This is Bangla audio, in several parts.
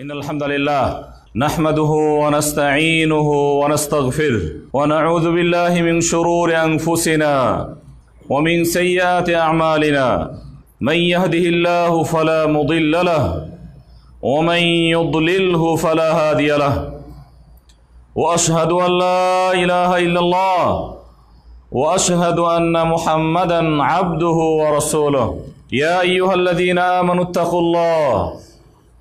إن الحمد لله نحمده ونستعينه ونستغفره ونعوذ بالله من شرور أنفسنا ومن سيئات أعمالنا. من يهده الله فلا مضل له ومن يضلله فلا هادي له. وأشهد أن لا إله إلا الله وأشهد أن محمدا عبده ورسوله. يا أيها الذين آمنوا اتقوا الله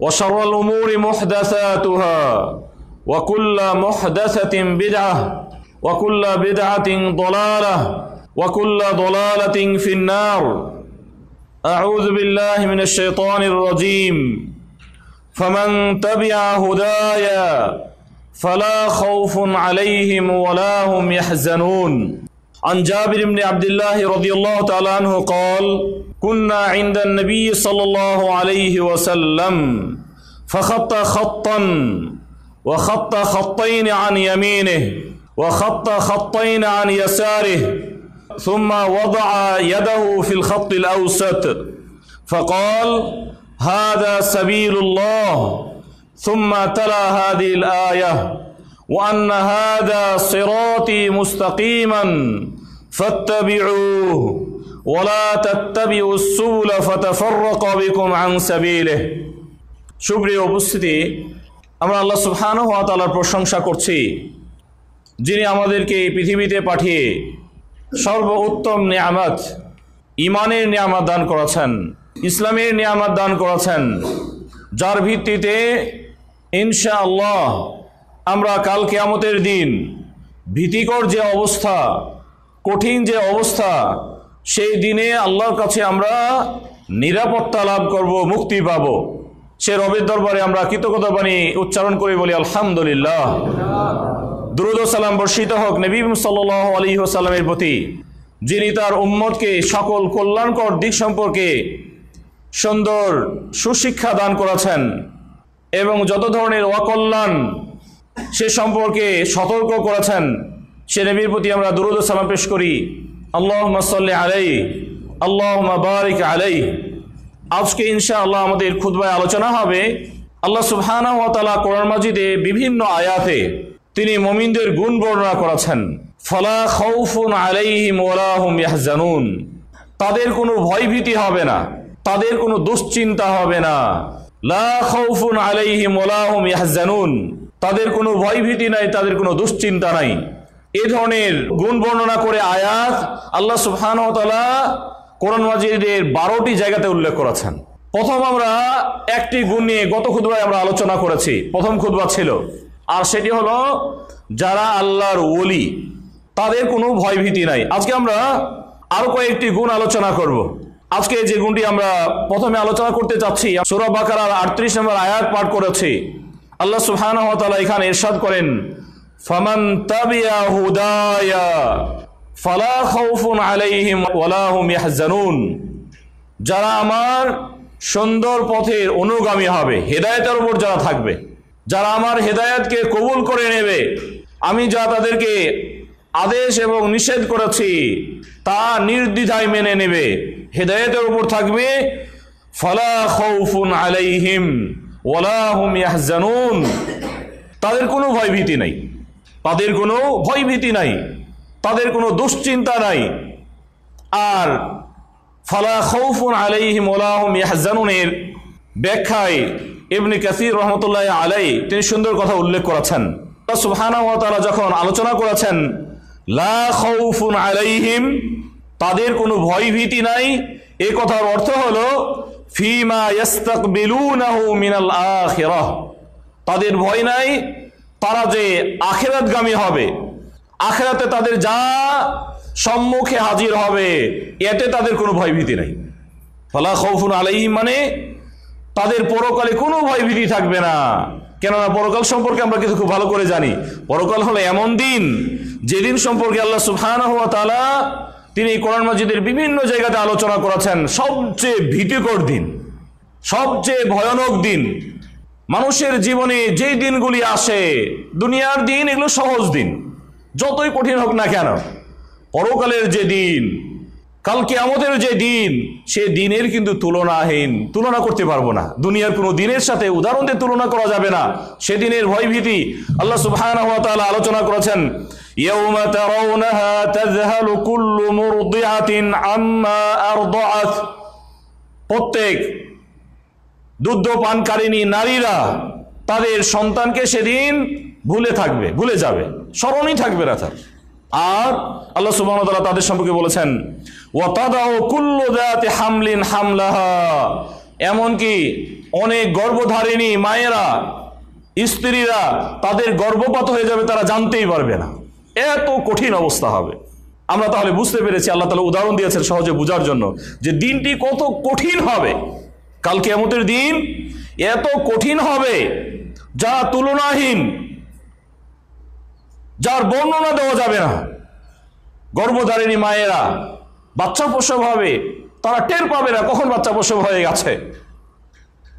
وشر الأمور محدثاتها وكل محدثة بدعة وكل بدعة ضلالة وكل ضلالة في النار. أعوذ بالله من الشيطان الرجيم. فمن تبع هدايا فلا خوف عليهم ولا هم يحزنون. عن جابر بن عبد الله رضي الله تعالى عنه قال كنا عند النبي صلى الله عليه وسلم فخط خطا وخط خطين عن يمينه وخط خطين عن يساره ثم وضع يده في الخط الأوسط فقال هذا سبيل الله ثم تلا هذه الآية وأن هذا صراطي مستقيما فاتبعوه ওলা তত্তাবি উসুল ফতফর্রক বিকুম আং সাবিলে সুপ্রিয় উপস্থিতি, আমরা আল্লাহ সুবহান প্রশংসা করছি, যিনি আমাদেরকে এই পৃথিবীতে পাঠিয়ে সর্বোত্তম নিয়ামত ইমানের নিয়ামত দান করেছেন, ইসলামের নিয়ামত দান করেছেন, যার ভিত্তিতে ইনশা আল্লাহ আমরা কাল কেয়ামতের দিন ভীতিকর যে অবস্থা, কঠিন যে অবস্থা সেই দিনে আল্লাহর কাছে আমরা নিরাপত্তা লাভ করব, মুক্তি পাব। সে রবের দরবারে আমরা কৃতজ্ঞতা বাণী উচ্চারণ করি, বলি আলহামদুলিল্লাহ। দুরুদ সালাম বর্ষিত হোক নবী সাল আলী সাল্লামের প্রতি, যিনি তার উম্মতকে সকল কল্যাণকর দিক সম্পর্কে সুন্দর সুশিক্ষা দান করেছেন এবং যত ধরনের অকল্যাণ সে সম্পর্কে সতর্ক করেছেন, সে নবীর প্রতি আমরা দুরুদ সালাম পেশ করি। আল্লাহ সাল্লি আলাই আল্লাহ বারিক আলাই আজকে ইনশা আল্লাহ আমাদের খুদবায় আলোচনা হবে আল্লাহ সুবহানা তাআলা কোরআন মাজিদে বিভিন্ন আয়াতে তিনি মমিনদের গুণ বর্ণনা করেছেন। ফলা খাউফুন আলাইহিম ওয়ালা হুম ইয়াহজানুন। তাদের কোনো ভয়ভীতি হবে না, তাদের কোনো দুশ্চিন্তা হবে না। লা খাউফুন আলাইহিম ওয়ালা হুম ইয়াহজানুন। তাদের কোনো ভয়ভীতি নাই, তাদের কোনো দুশ্চিন্তা নাই। এ ধরনের গুণ বর্ণনা করে আয়াত আল্লাহ তাআলা কোরআন মাজিদের বারোটি জায়গাতে উল্লেখ করেছেন। প্রথম আমরা একটি গুণ নিয়ে গত খুদবায় আমরা আলোচনা করেছি। প্রথম খুদবা ছিল, আর সেটি হলো যারা আল্লাহর ওলি, তাদের কোনো ভয়ভীতি নাই। আজকে আমরা আরও কয়েকটি গুণ আলোচনা করব। আজকে যে গুণটি আমরা প্রথমে আলোচনা করতে চাচ্ছি, সুরা বাকার আটত্রিশ নম্বর আয়াত পাঠ করেছি। আল্লাহ সুহান এখানে এরশাদ করেন ফামান তাবিয়া হুদায়া ফালা খাউফুন আলাইহিম ওয়ালা হুম ইয়াহজানুন। যারা আমার সুন্দর পথের অনুগামী হবে, হেদায়েতের উপর যারা থাকবে, যারা আমার হেদায়েতকে কবুল করে নেবে, আমি যা তাদেরকে আদেশ এবং নিষেধ করেছি, তা নির্দ্বিধায় মেনে নেবে, হেদায়েতের উপর থাকবে, ফলা খৌফুন আলাইহিম ওয়ালা হুম ইয়াহজানুন। তাদের কোনো ভয়ভীতি নাই। তাদের কোনো ভয়ভীতি নাই, তাদের কোনো দুশ্চিন্তা নাই। আর ফালা খৌফুন আলাইহিম ওয়ালা হুম ইয়াহজানুনের ব্যাখ্যায় ইবনে কাসির রহমতুল্লাহ আলাই তিনি সুন্দর কথা উল্লেখ করেছেন। আল্লাহ সুবহানাহু ওয়া যখন আলোচনা করেছেন, লা খাউফুন আলাইহিম, তাদের কোনো ভয় ভীতি নাই। এ কথার অর্থ হলো, ফিমা ইয়াস্তাকবিলুনাহু মিনাল আখিরাহ, তাদের ভয় নাই তারা যে আখেরাতগামী হবে, আখেরাতে তাদের যা সম্মুখে হাজির হবে, এতে তাদের কোনো ভয় ভীতি নাই। ফলা খৌফুন আলাইহিম মানে তাদের পরকালে কোনো ভয় ভীতি থাকবে না। কেননা পরকাল সম্পর্কে আমরা কিন্তু খুব ভালো করে জানি। পরকাল হলো এমন দিন, যেদিন সম্পর্কে আল্লাহ সুবহানাহু হওয়া তালা তিনি কোরআন মাজিদের বিভিন্ন জায়গাতে আলোচনা করেছেন, সবচেয়ে ভীতিকর দিন, সবচেয়ে ভয়ানক দিন। মানুষের জীবনে যেই দিনগুলি আসে, দুনিয়ার দিন এগুলো সহজ দিন, যতই কঠিন হোক না কেন। পরকালের যে দিন কালকে আমাদের যে দিন, সে দিনের কিন্তু তুলনাহীন, তুলনা করতে পারব না। দুনিয়ার কোনো দিনের সাথে উদাহরণ দিয়ে তুলনা করা যাবে না। সেদিনের ভয়ভীতি আল্লাহ সুবহানাহু ওয়া আলোচনা করেছেন প্রত্যেক দুগ্ধ পানকারিনী নারীরা তাদের সন্তানকে সেদিন ভুলে থাকবে, ভুলে যাবে, স্মরণই থাকবে না তার। আর আল্লাহ ওয়া তাআলা তাদের সম্পর্কে বলেছেন, ওয়া তাদাউ কুল্লু যাতি হামলিন হামলাহা। এমনকি অনেক গর্ভধারিণী মায়েরা, স্ত্রীরা তাদের গর্ভপাত হয়ে যাবে তারা জানতেই পারবে না। এত কঠিন অবস্থা হবে। আমরা তাহলে বুঝতে পেরেছি, আল্লাহ তাআলা উদাহরণ দিয়েছেন সহজে বোঝার জন্য যে দিনটি কত কঠিন হবে। কাল কেয়ামতের দিন এত কঠিন হবে, যা তুলনাহীন, যার বর্ণনা দেওয়া যাবে না। গর্ভধারিণী মায়েরা, বাচ্চা প্রসব হবে, তারা টের পাবে না কখন বাচ্চা প্রসব হয়ে গেছে।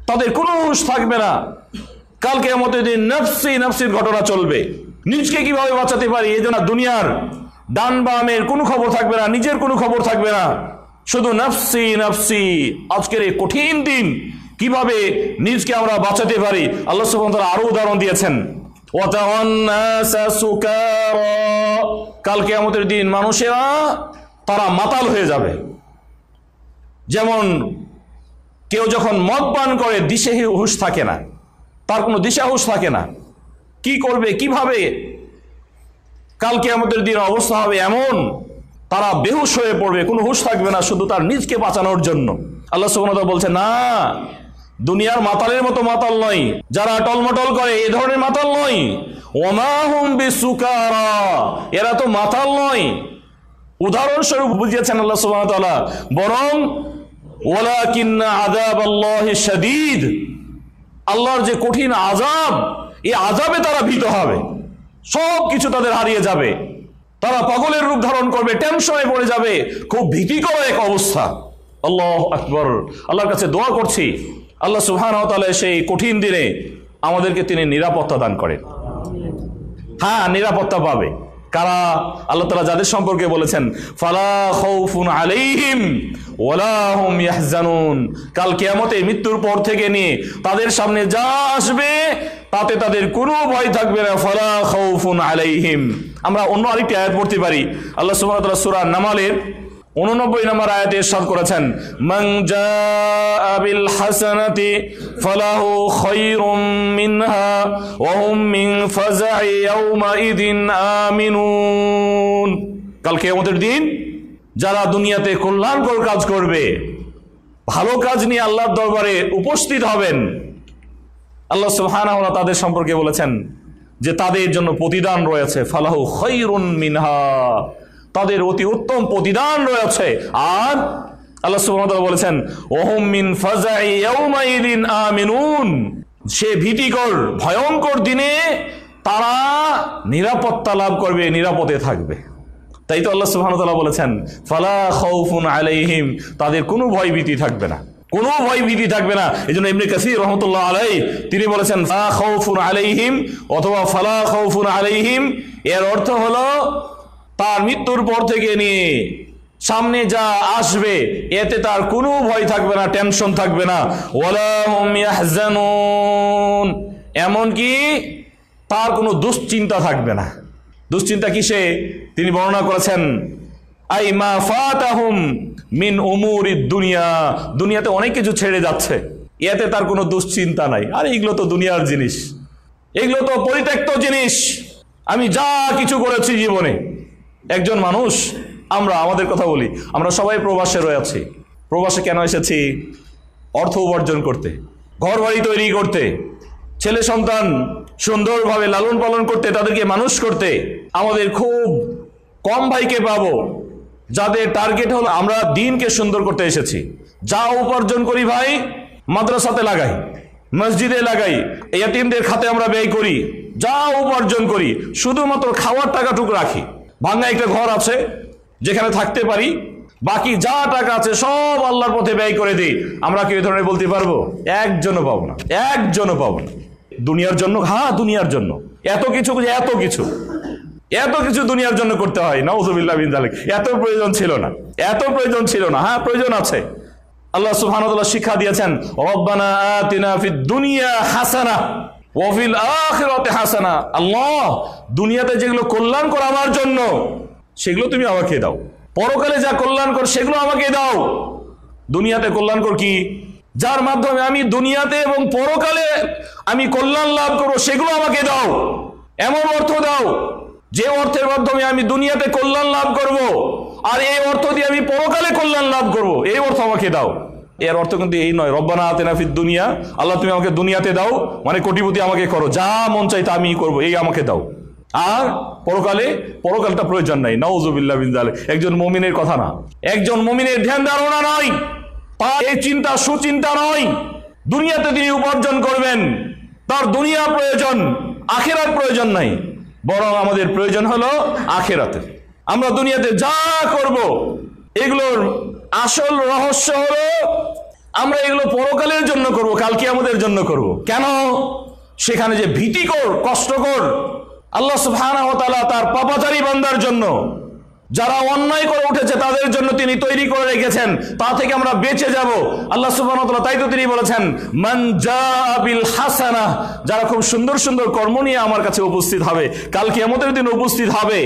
তাদের কোনো হুঁশ থাকবে না কালকে আমাদের দিন নফসি নফসির ঘটনা চলবে। নিজকে কীভাবে বাঁচাতে পারি এই জন্য দুনিয়ার ডান বামের কোনো খবর থাকবে না, নিজের কোনো খবর থাকবে না। শুধু নাফসি নাফসি। আজকের এই কঠিন দিন, কীভাবে নিজকে আমরা বাঁচাতে পারি? আল্লাহ সুবহান তাআলা আরও উদাহরণ দিয়েছেন। কালকে আমাদের দিন মানুষেরা, তারা মাতাল হয়ে যাবে। যেমন, কেউ যখন মদ পান করে, দিশে হুশ থাকে না। তার কোনো দিশা হুশ থাকে না। কি করবে, কীভাবে? কালকে আমাদের দিন অবস্থা হবে এমন তারা বেহুশ হয়ে পড়বে, কোনো হুশ থাকবে না শুধু তার নিজকে বাঁচানোর জন্য। আল্লাহ তাআলা বলছে, না, দুনিয়ার মাতালের মতো মাতাল নয়, যারা টলমটল করে, এ ধরনের মাতাল নয়। ওমাহুম বিসুকারা, এরা তো মাতাল নয়। উদাহরণস্বরূপ বুঝিয়েছেন আল্লাহ সুবহানাহু ওয়া তাআলা, বরং, ওয়ালাকিন্না আযাবাল্লাহি শাদীদ আল্লাহর যে কঠিন আজাব এই আজাবে তারা ভীত হবে সব কিছু তাদের হারিয়ে যাবে। তারা পাগলের রূপ ধারণ করবে, টেনশনে পড়ে যাবে। খুব ভীতিকর এক অবস্থা। আল্লাহ আকবর। আল্লাহর কাছে দোয়া করছি। আল্লাহ সুবহান সেই কঠিন দিনে আমাদেরকে তিনি নিরাপত্তা দান করেন। হ্যাঁ নিরাপত্তা পাবে। কারা? আল্লাহ তালা যাদের সম্পর্কে বলেছেন আলাইহিম কাল কেয়ামতে মৃত্যুর পর থেকে নিয়ে তাদের সামনে যা আসবে, তাতে তাদের কোনো ভয় থাকবে না। ফালা খৌফুন আলাইহিম। আমরা অন্য আরেকটি আয়াত পড়তে পারি। আল্লাহ ওয়া তাআলা নামালের উননব্বই নম্বর আয়াতে ইরশাদ করেছেন জাআ বিল হাসানাতি ফালাহু খায়রুম মিনহা ওয়া হুম মিন ফাজাই ইয়াউমা ইদিন আমিনুন। কাল কিয়ামতের দিন যারা দুনিয়াতে কল্যাণকর কাজ করবে, ভালো কাজ নিয়ে আল্লাহর দরবারে উপস্থিত হবেন। আল্লাহ সুবহানাহু ওয়া তাআলা তাদের সম্পর্কে বলেছেন যে তাদের জন্য প্রতিদান রয়েছে। ফালাহু খায়রুন মিনহা। তাদের অতি উত্তম প্রতিদান রয়েছে। আর আল্লাহ সুবহানাহু বলেছেন, ওহুম মিন ফাজাই ইয়াউমাইদিন আমিনুন। সে ভীতিকর, ভয়ঙ্কর দিনে তারা নিরাপত্তা লাভ করবে, নিরাপদে থাকবে। তাই তো আল্লাহ সুবহানাহু ওয়া তাআলা বলেছেন, ফালা খাউফুন আলাইহিম। তাদের কোনো ভয় ভীতি থাকবে না। কোনো ভয় ভীতি থাকবে না। এই জন্য ইবনে কাসির রহমতুল্লাহ আলাই তিনি বলেছেন ফা আলাইহিম অথবা ফালা খাউফুন আলাইহিম। এর অর্থ হলো, তার মৃত্যুর পর থেকে নিয়ে সামনে যা আসবে, এতে তার কোনো ভয় থাকবে না, টেনশন থাকবে না। এমনকি তার কোনো দুশ্চিন্তা থাকবে না। দুশ্চিন্তা কিসে? তিনি বর্ণনা করেছেন আই মিন দুনিয়া। দুনিয়াতে অনেক কিছু ছেড়ে যাচ্ছে। এতে তার কোনো দুশ্চিন্তা নাই। আর এগুলো তো দুনিয়ার জিনিস। এগুলো তো পরিত্যক্ত জিনিস। আমি যা কিছু করেছি জীবনে। একজন মানুষ, আমরা, আমাদের কথা বলি। আমরা সবাই প্রবাসে রয়েছি প্রবাসে কেন এসেছি? অর্থ উপার্জন করতে। ঘর বাড়ি তৈরি করতে। ছেলে সন্তান সুন্দরভাবে লালন পালন করতে, তাদেরকে মানুষ করতে। আমাদের খুব কম ভাইকে পাবো। যাদের টার্গেট হলো আমরা দিনকে সুন্দর করতে এসেছি। যা উপার্জন করি ভাই, মাদ্রাসাতে লাগাই, মসজিদে লাগাই এতিমদের খাতে আমরা ব্যয় করি, যা উপার্জন করি, শুধুমাত্র খাওয়ার টাকাটুকু রাখি। ভাঙ্গা একটা ঘর আছে, যেখানে থাকতে পারি, বাকি যা টাকা আছে সব আল্লাহর পথে ব্যয় করে দিই। আমরা কি ধরনের বলতে পারব? একজনও পাবো না, একজনও পাবো না। দুনিয়ার জন্য হ্যাঁ দুনিয়ার জন্য। এত কিছু এত কিছু। এত কিছু দুনিয়ার জন্য করতে হয় নওজুবিল্লাহ বিন জালিক এত প্রয়োজন ছিল না। এত প্রয়োজন ছিল না। হ্যাঁ প্রয়োজন আছে। আল্লাহ তাআলা শিক্ষা দিয়েছেন, রব্বানা আতিনা দুনিয়া হাসানা ওয়া ফিল আখিরাতি হাসানা। আল্লাহ, দুনিয়াতে যেগুলো কল্যাণকর আমার জন্য, সেগুলো তুমি আমাকে দাও। পরকালে যা কল্যাণকর, সেগুলো আমাকে দাও। দুনিয়াতে কল্যাণকর কি? যার মাধ্যমে আমি দুনিয়াতে এবং পরকালে আমি কল্যাণ লাভ করব, সেগুলো আমাকে দাও। এমন অর্থ দাও। যে অর্থের মাধ্যমে আমি দুনিয়াতে কল্যাণ লাভ করব, আর এই অর্থ দিয়ে আমি পরকালে কল্যাণ লাভ করব, এই অর্থ আমাকে দাও। এর অর্থ কিন্তু এই নয়, রব্বানা আতেনাফিদ দুনিয়া আল্লাহ তুমি আমাকে দুনিয়াতে দাও মানে কোটিপতি আমাকে করো, যা মন চাই তা আমি করব, এই আমাকে দাও। আর পরকালে, পরকালটা প্রয়োজন নাই নওজুবিল্লাহ বিনজালে একজন মমিনের কথা না, একজন মমিনের ধ্যান ধারণা নয় তার এই চিন্তা সুচিন্তা নয়। দুনিয়াতে তিনি উপার্জন করবেন, তার দুনিয়া প্রয়োজন আখেরার প্রয়োজন নাই। বরং আমাদের প্রয়োজন হলো আখেরাতে। আমরা দুনিয়াতে যা করব, এগুলোর আসল রহস্য হলো আমরা এগুলো পরকালের জন্য করব, কালকে আমাদের জন্য করব। কেন? সেখানে যে ভীতিকর, কষ্টকর, আল্লাহ সুফানা তার পাপাচারী বান্দার জন্য যারা অন্যায় করে উঠেছে, তাদের জন্য তিনি তৈরি করে রেখেছেন। তা থেকে আমরা বেঁচে যাব। আল্লাহ তাআলা তাই তো তিনি বলেছেন, মান জাআ হাসানা যারা খুব সুন্দর সুন্দর কর্ম নিয়ে আমার কাছে উপস্থিত হবে, কাল কিয়ামতের দিন উপস্থিত হবে,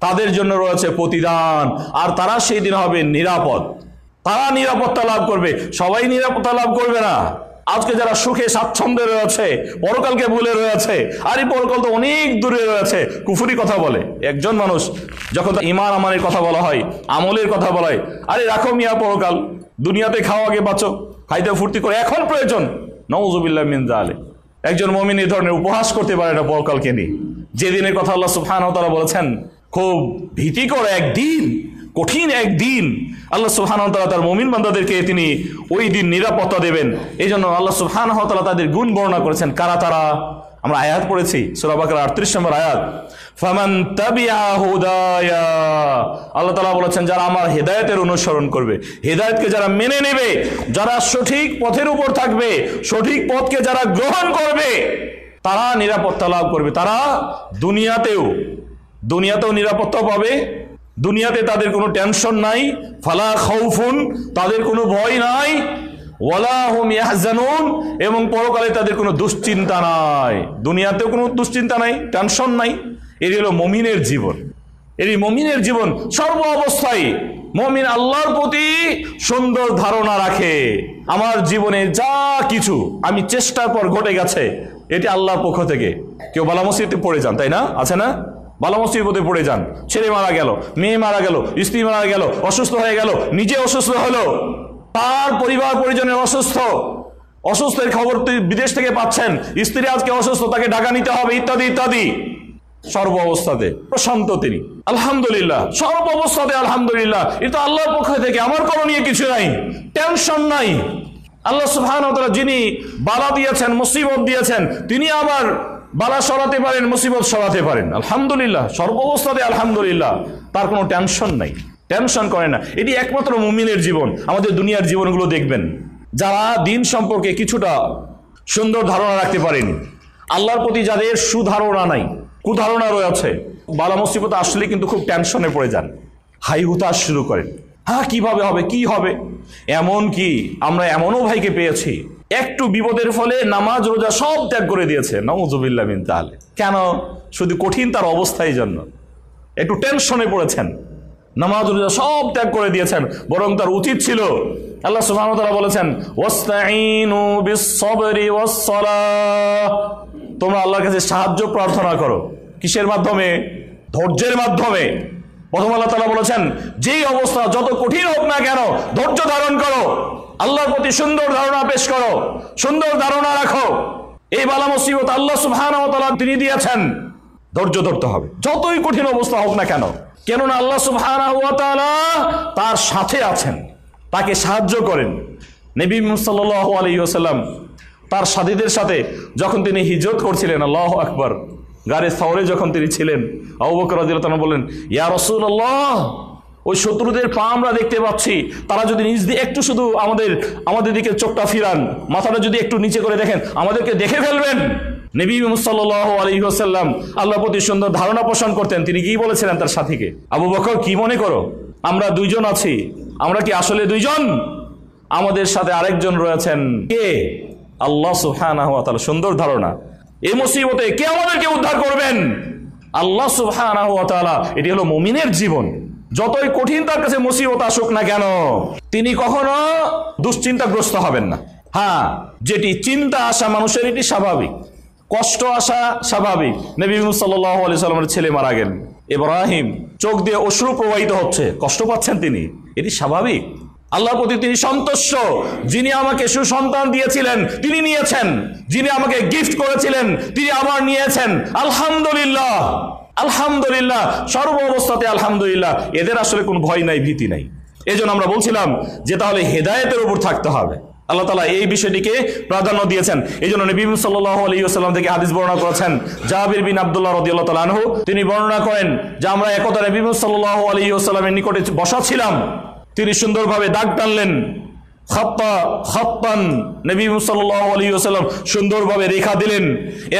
তাদের জন্য রয়েছে প্রতিদান, আর তারা সেই দিন হবে নিরাপদ। তারা নিরাপত্তা লাভ করবে। সবাই নিরাপত্তা লাভ করবে না। আজকে যারা সুখে, স্বাচ্ছন্দ্যে রয়েছে, পরকালকে ভুলে রয়েছে, আর এই পরকাল তো অনেক দূরে রয়েছে, কুফুরি কথা বলে। একজন মানুষ যখন তার ইমান আমানের কথা বলা হয়, আমলের কথা বলা হয়, আরে রাখো মিয়া পরকাল, দুনিয়াতে খাওয়া আগে, বাঁচো, খাইতে ফুর্তি করে, এখন প্রয়োজন। নওজুবিল্লাহ মিন জালে একজন মমিন এই ধরনের উপহাস করতে পারে না পরকালকে নিয়ে। যে দিনের কথা আল্লাহ ওয়া তাআলা বলেছেন, খুব ভীতিকর একদিন কঠিন একদিন আল্লাহ সুবহানাহু ওয়া তার মুমিন বান্দাদেরকে তিনি ওই দিন নিরাপত্তা দেবেন। এই জন্য আল্লাহ ওয়া তাদের গুণ বর্ণনা করেছেন। কারা তারা? আমরা আয়াত পড়েছি, সূরা আটত্রিশ 38 নম্বর আয়াত। ফামান আল্লাহ বলেছেন, যারা আমার হেদায়েতের অনুসরণ করবে, হেদায়েতকে যারা মেনে নেবে, যারা সঠিক পথের উপর থাকবে, সঠিক পথকে যারা গ্রহণ করবে, তারা নিরাপত্তা লাভ করবে। তারা দুনিয়াতেও দুনিয়াতেও নিরাপত্তা পাবে দুনিয়াতে তাদের কোনো টেনশন নাই, ফালা খাউফুন, তাদের কোনো ভয় নাই এবং পরকালে তাদের কোনো দুশ্চিন্তা নাই। দুনিয়াতেও কোনো দুশ্চিন্তা নাই, টেনশন নাই। এটি হলো মমিনের জীবন। এটি মমিনের জীবন সর্ব অবস্থায় মমিন আল্লাহর প্রতি সুন্দর ধারণা রাখে। আমার জীবনে যা কিছু আমি চেষ্টার পর ঘটে গেছে, এটি আল্লাহর পক্ষ থেকে। কেউ বালা মসজিদে পড়ে যান, তাই না? আছে না? বালা মুসিবতে পড়ে যান। ছেলে মারা গেল, মেয়ে মারা গেল, স্ত্রী মারা গেল, অসুস্থ হয়ে গেল, নিজে অসুস্থ হলো, তার পরিবার পরিজনের অসুস্থ। অসুস্থের খবর বিদেশ থেকে পাচ্ছেন। স্ত্রী আজকে অসুস্থ, তাকে ঢাকা নিতে হবে, ইত্যাদি ইত্যাদি। সর্ব অবস্থাতে প্রশান্ত তিনি। আলহামদুলিল্লাহ, সর্ব অবস্থাতে আলহামদুলিল্লাহ। এটা আল্লাহর পক্ষ থেকে আমার করণীয় কিছু নাই, টেনশন নাই। আল্লাহ সুবহান যিনি বালা দিয়েছেন, মুসিবত দিয়েছেন, তিনি আবার বালা সরাতে পারেন, মুসিবত সরাতে পারেন। আলহামদুলিল্লাহ, সর্বাবস্থাতে আলহামদুলিল্লাহ, তার কোনো টেনশন নাই। টেনশন করে না। এটি একমাত্র মুমিনের জীবন। আমাদের দুনিয়ার জীবনগুলো দেখবেন। যারা দিন সম্পর্কে কিছুটা সুন্দর ধারণা রাখতে পারেনি, আল্লাহর প্রতি যাদের সুধারণা নাই, কুধারণা রয়েছে, বালা মুসিবত আসলে কিন্তু খুব টেনশনে পড়ে যান। হাই হুতাশ শুরু করেন। হ্যাঁ কীভাবে হবে, কি হবে? এমন কি আমরা এমনও ভাইকে পেয়েছি একটু বিপদের ফলে নামাজ, রোজা সব ত্যাগ করে দিয়েছে। নওজুবিল্লাহ মিন তাহলে কেন? শুধু কঠিন তার অবস্থায় জন্য। একটু টেনশনে পড়েছেন। নামাজ, রোজা সব ত্যাগ করে দিয়েছেন। বরং তার উচিত ছিল, আল্লাহ তাআলা বলেছেন তোমরা আল্লাহর কাছে সাহায্য প্রার্থনা করো। কিসের মাধ্যমে? ধৈর্যের মাধ্যমে। প্রথম আল্লাহ তালা বলেছেন, যেই অবস্থা, যত কঠিন হোক না কেন, ধৈর্য ধারণ করো। আল্লাহর প্রতি সুন্দর ধারণা পেশ করো, সুন্দর ধারণা রাখো। এই বালা মুসিবত আল্লাহ তাআলা তিনি দিয়েছেন। ধৈর্য ধরতে হবে। যতই কঠিন অবস্থা হোক না কেন, কেননা আল্লাহ তাআলা তার সাথে আছেন, তাকে সাহায্য করেন। নবী সাল্লাল্লাহু আলাইহি ওয়াসাল্লাম তার সাথীদের সাথে যখন তিনি হিজরত করছিলেন, আল্লাহ আকবর গাড়ি সাওরে যখন তিনি ছিলেন, আবু বকর বললেন, ইয়া রাসূলুল্লাহ ওই শত্রুদের পা আমরা দেখতে পাচ্ছি। তারা যদি নিজ দিয়ে একটু শুধু আমাদের আমাদের দিকে চোখটা ফিরান, মাথাটা যদি একটু নিচে করে দেখেন, আমাদেরকে দেখে ফেলবেন। নবী সাল্লাল্লাহু আলাইহি ওয়াসাল্লাম আল্লাহর প্রতি সুন্দর ধারণা পোষণ করতেন। তিনি কি বলেছিলেন তার সাথীকে? আবু বকর, কি মনে করো? আমরা দুইজন আছি। আমরা কি আসলে দুইজন? আমাদের সাথে আরেকজন রয়েছেন কে? আল্লাহ তাআলা। সুন্দর ধারণা। এই মুসিবতে কে আমাদেরকে উদ্ধার করবেন? আল্লাহ তাআলা। এটি হলো মুমিনের জীবন। যতই কঠিন তার কাছে মুসিবত আসুক না কেন, তিনি কখনো দুশ্চিন্তাগ্রস্ত হবেন না। হ্যাঁ যেটি চিন্তা আসা মানুষের, এটি স্বাভাবিক। কষ্ট আসা স্বাভাবিক। নবী সাল্লাহ আলি সাল্লামের ছেলে মারা গেলেন। ইব্রাহিম চোখ দিয়ে অশ্রু প্রবাহিত হচ্ছে। কষ্ট পাচ্ছেন তিনি। এটি স্বাভাবিক। আল্লাহর প্রতি তিনি সন্তুষ্ট। যিনি আমাকে সুসন্তান দিয়েছিলেন, তিনি নিয়েছেন। যিনি আমাকে গিফট করেছিলেন, তিনি আবার নিয়েছেন। আলহামদুলিল্লাহ। আলহামদুলিল্লাহ, সর্ব অবস্থাতে আলহামদুলিল্লাহ, এদের আসলে কোনো ভয় নাই, ভীতি নাই। এই আমরা বলছিলাম যে তাহলে হেদায়েতের উপর থাকতে হবে। আল্লাহ তালা এই বিষয়টিকে প্রাধান্য দিয়েছেন। এই জন্য নবী আলাইসাল্লাম থেকে হাদিস বর্ণনা করেছেন জাহাবির বিন আবদুল্লাহ রদি আল্লাহ তালা তিনি বর্ণনা করেন যে আমরা একদা নবী সাল্লাহ আলাইসাল্লামের নিকটে বসা ছিলাম, তিনি সুন্দরভাবে দাগ টানলেন। খাপ্পান নবী সাল্লাহ আলী ওসাল্লাম সুন্দরভাবে রেখা দিলেন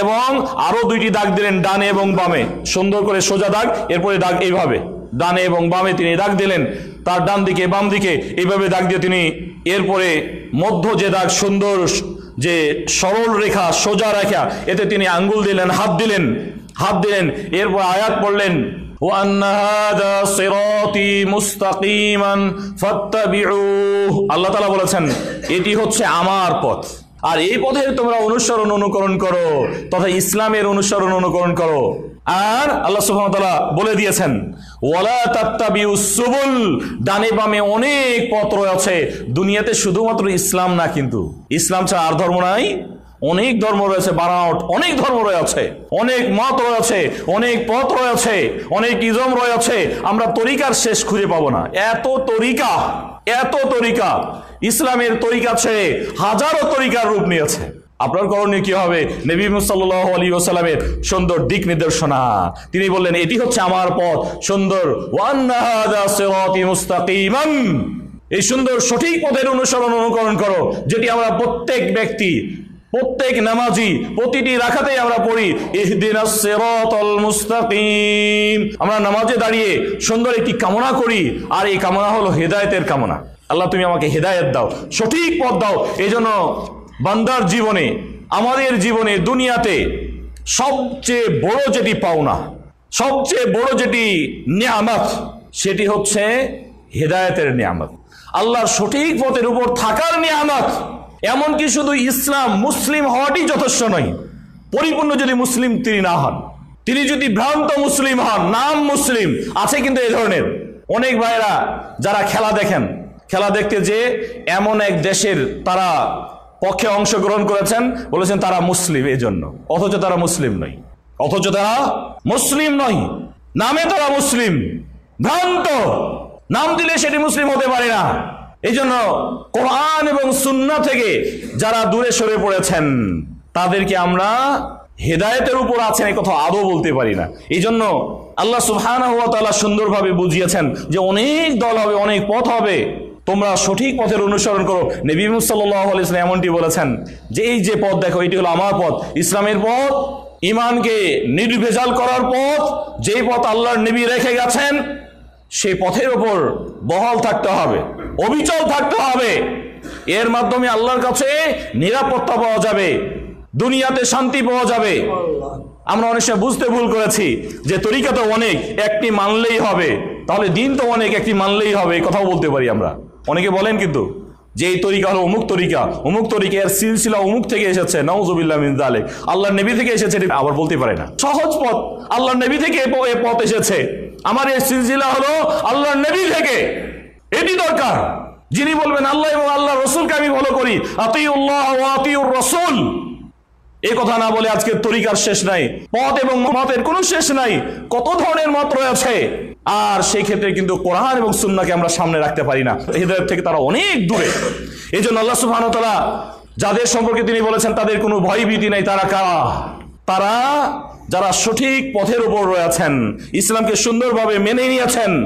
এবং আরও দুইটি দাগ দিলেন ডানে এবং বামে। সুন্দর করে সোজা দাগ, এরপরে দাগ এইভাবে। ডানে এবং বামে তিনি দাগ দিলেন, তার ডান দিকে, বাম দিকে এইভাবে দাগ দিয়ে তিনি এরপরে মধ্য যে দাগ, সুন্দর যে সরল রেখা, সোজা রেখা, এতে তিনি আঙ্গুল দিলেন, হাত দিলেন হাত দিলেন, এরপর আয়াত পড়লেন আল্লাহ তালা বলেছেন, এটি হচ্ছে আমার পথ। আর এই পথে তোমরা অনুসরণ অনুকরণ করো, তথা ইসলামের অনুসরণ অনুকরণ করো। আর আল্লাহ সুবহানাহু তাআলা বলে দিয়েছেন, ওয়ালা তাত্তাবিউস সুবুল। ডানে বামে অনেক পথ রয়েছে। দুনিয়াতে শুধুমাত্র ইসলাম না কিন্তু। ইসলাম ছাড়া আর ধর্ম নাই। অনেক ধর্ম রয়েছে বারাউট অনেক ধর্ম রয়েছে, অনেক মত রয়েছে, অনেক পথ রয়েছে, অনেক ইজম রয়েছে, আমরা তরিকার শেষ খুঁজে পাবো না। এত তরিকা এত তরিকা, ইসলামের তরিকা ছেড়ে হাজারো তরিকার রূপ নিয়েছে। আপনার করণীয় কি হবে? নবী সাল্লাহ আলী ওসালামের সুন্দর দিক নির্দেশনা। তিনি বললেন, এটি হচ্ছে আমার পথ। সুন্দর এই সুন্দর সঠিক পথের অনুসরণ, অনুকরণ করো, যেটি আমরা প্রত্যেক ব্যক্তি প্রত্যেক নামাজি প্রতিটি রাখাতেই আমরা পড়ি মুস্তাকিম। আমরা নামাজে দাঁড়িয়ে সুন্দর একটি কামনা করি, আর এই কামনা হলো হেদায়েতের কামনা। আল্লাহ তুমি আমাকে হেদায়েত দাও, সঠিক পথ দাও। এজন্য বান্দার জীবনে, আমাদের জীবনে, দুনিয়াতে সবচেয়ে বড় যেটি পাওনা, সবচেয়ে বড় যেটি নিয়ামত, সেটি হচ্ছে হেদায়েতের নিয়ামত। আল্লাহর সঠিক পথের উপর থাকার নিয়ামত। এমনকি শুধু ইসলাম মুসলিম হওয়াটি যথেষ্ট নয়। পরিপূর্ণ যদি মুসলিম তিনি না হন, তিনি যদি ভ্রান্ত মুসলিম হন, নাম মুসলিম, আছে কিন্তু এ ধরনের। অনেক ভাইরা যারা খেলা দেখেন, খেলা দেখতে যে এমন এক দেশের তারা পক্ষে অংশগ্রহণ করেছেন, বলেছেন তারা মুসলিম এই জন্য অথচ তারা মুসলিম নয়। অথচ তারা মুসলিম নয়। নামে তারা মুসলিম। ভ্রান্ত। নাম দিলে সেটি মুসলিম হতে পারে না। এই জন্য কোরআন এবং সুন্না থেকে যারা দূরে সরে পড়েছেন, তাদেরকে আমরা হেদায়েতের উপর আছেন এই কথা আদৌ বলতে পারি না। এই জন্য আল্লাহ তাআলা সুন্দরভাবে বুঝিয়েছেন যে অনেক দল হবে, অনেক পথ হবে। তোমরা সঠিক পথের অনুসরণ করো। নবী আলাইহি এমনটি বলেছেন যে, এই যে পথ দেখো, এটি হলো আমার পথ। ইসলামের পথ ইমানকে নির্ভেজাল করার পথ। যেই পথ আল্লাহর নবী রেখে গেছেন সেই পথের ওপর বহাল থাকতে হবে, অবিচল থাকতে হবে। এর মাধ্যমে আল্লাহর কাছে নিরাপত্তা পাওয়া যাবে, দুনিয়াতে শান্তি পাওয়া যাবে। আমরা অনেক সময় বুঝতে ভুল করেছি যে তরিকা তো অনেক, একটি মানলেই হবে। তাহলে দিন তো অনেক, একটি মানলেই হবে কথাও বলতে পারি আমরা। অনেকে বলেন কিন্তু যে এই তরিকা হলো অমুক তরিকা অমুক তরিকা এর সিলসিলা অমুক থেকে এসেছে নওজুবিল্লাহ মিন জালেক আল্লাহ নবী থেকে এসেছে, এটা আবার বলতে পারে না। সহজ পথ আল্লাহ নবী থেকে এ পথ এসেছে। আমার এই সিলসিলা হলো আল্লাহ নবী থেকে। এটি দরকার। যিনি বলবেন, আল্লাহ এবং আল্লাহ রসুলকে আমি ফলো করি। আতিউল্লাহ আতিউর রসুল। এই কথা না বলে আজকে তরিকার শেষ নাই, পথ এবং মতের কোনো শেষ নাই, কত ধরনের মত রয়েছে? আর সেই ক্ষেত্রে কিন্তু কোরআন এবং সুন্নাকে আমরা সামনে রাখতে পারি না। হৃদয়ের থেকে তারা অনেক দূরে। এই জন্য আল্লাহ ওয়া যাদের সম্পর্কে তিনি বলেছেন, তাদের কোনো ভয় ভীতি নাই, তারা কারা? তারা যারা সঠিক পথের উপর রয়েছেন, ইসলামকে সুন্দরভাবে মেনে নিয়েছেন,